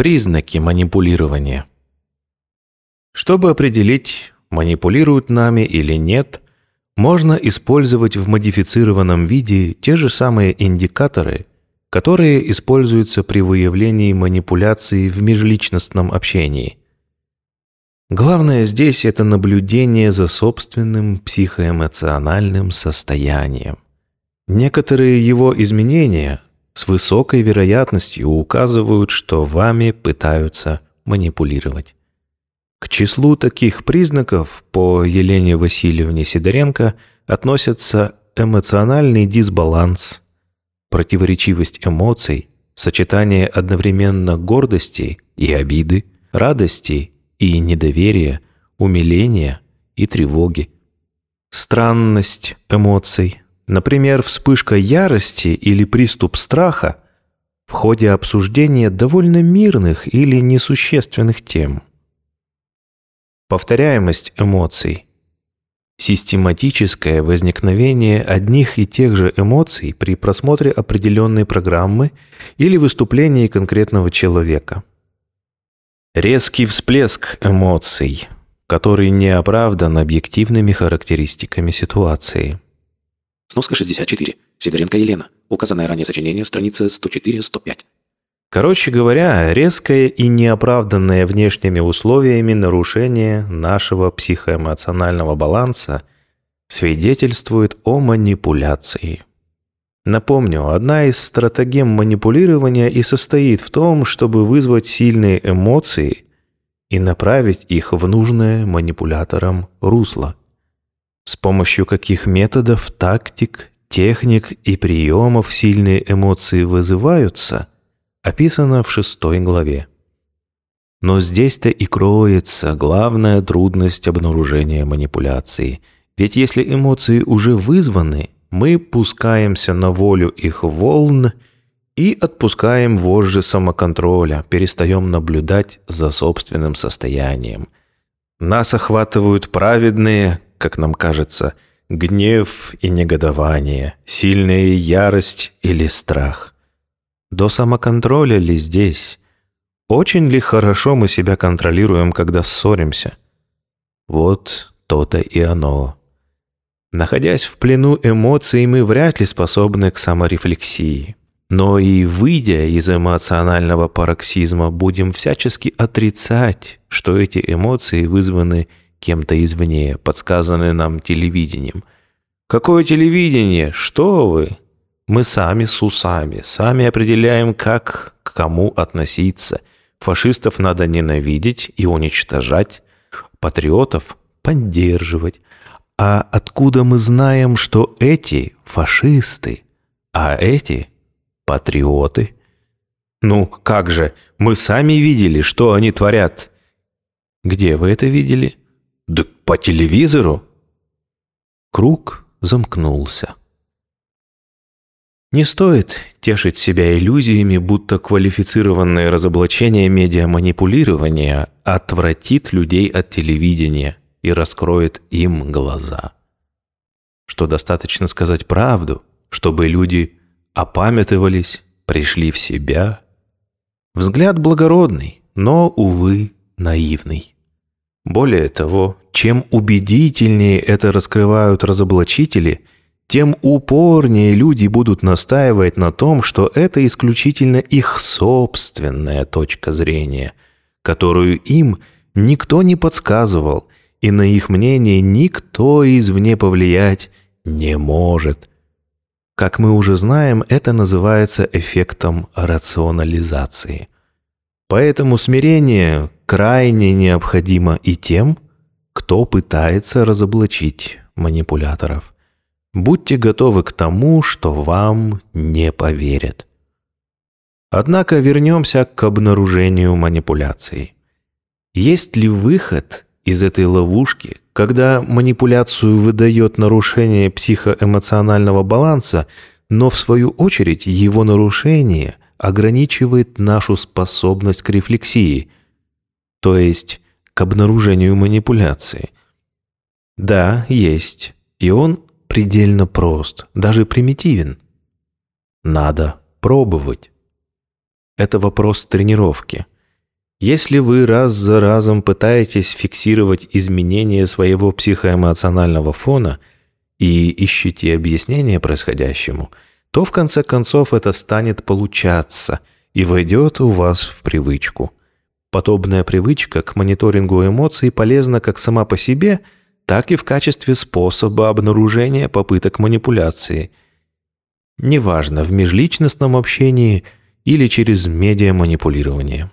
Признаки манипулирования. Чтобы определить, манипулируют нами или нет, можно использовать в модифицированном виде те же самые индикаторы, которые используются при выявлении манипуляции в межличностном общении. Главное здесь это наблюдение за собственным психоэмоциональным состоянием. Некоторые его изменения с высокой вероятностью указывают, что вами пытаются манипулировать. К числу таких признаков по Елене Васильевне Сидоренко относятся эмоциональный дисбаланс, противоречивость эмоций, сочетание одновременно гордости и обиды, радости и недоверия, умиления и тревоги, странность эмоций, например, вспышка ярости или приступ страха в ходе обсуждения довольно мирных или несущественных тем – Повторяемость эмоций. Систематическое возникновение одних и тех же эмоций при просмотре определенной программы или выступлении конкретного человека. Резкий всплеск эмоций, который не оправдан объективными характеристиками ситуации. Сноска 64. Сидоренко Елена. Указанное ранее сочинение, страница 104-105. Короче говоря, резкое и неоправданное внешними условиями нарушение нашего психоэмоционального баланса свидетельствует о манипуляции. Напомню, одна из стратегем манипулирования и состоит в том, чтобы вызвать сильные эмоции и направить их в нужное манипуляторам русло. С помощью каких методов, тактик, техник и приемов сильные эмоции вызываются – описано в шестой главе. Но здесь-то и кроется главная трудность обнаружения манипуляции. Ведь если эмоции уже вызваны, мы пускаемся на волю их волн и отпускаем вожжи самоконтроля, перестаем наблюдать за собственным состоянием. Нас охватывают праведные, как нам кажется, гнев и негодование, сильная ярость или страх – до самоконтроля ли здесь? Очень ли хорошо мы себя контролируем, когда ссоримся? Вот то-то и оно. Находясь в плену эмоций, мы вряд ли способны к саморефлексии. Но и выйдя из эмоционального пароксизма, будем всячески отрицать, что эти эмоции вызваны кем-то извне, подсказаны нам телевидением. Какое телевидение? Что вы? Мы сами с усами, сами определяем, как к кому относиться. Фашистов надо ненавидеть и уничтожать, патриотов поддерживать. А откуда мы знаем, что эти фашисты, а эти патриоты? Ну, как же, мы сами видели, что они творят. Где вы это видели? Да по телевизору. Круг замкнулся. Не стоит тешить себя иллюзиями, будто квалифицированное разоблачение медиаманипулирования отвратит людей от телевидения и раскроет им глаза. Что достаточно сказать правду, чтобы люди опамятовались, пришли в себя. Взгляд благородный, но, увы, наивный. Более того, чем убедительнее это раскрывают разоблачители – тем упорнее люди будут настаивать на том, что это исключительно их собственная точка зрения, которую им никто не подсказывал, и на их мнение никто извне повлиять не может. Как мы уже знаем, это называется эффектом рационализации. Поэтому смирение крайне необходимо и тем, кто пытается разоблачить манипуляторов. Будьте готовы к тому, что вам не поверят. Однако вернемся к обнаружению манипуляции. Есть ли выход из этой ловушки, когда манипуляцию выдает нарушение психоэмоционального баланса, но в свою очередь его нарушение ограничивает нашу способность к рефлексии, то есть обнаружению манипуляции? Да, есть, и он предельно прост, даже примитивен. Надо пробовать. Это вопрос тренировки. Если вы раз за разом пытаетесь фиксировать изменения своего психоэмоционального фона и ищете объяснение происходящему, то в конце концов это станет получаться и войдет у вас в привычку. Подобная привычка к мониторингу эмоций полезна как сама по себе, так и в качестве способа обнаружения попыток манипуляции. Неважно, в межличностном общении или через медиаманипулирование.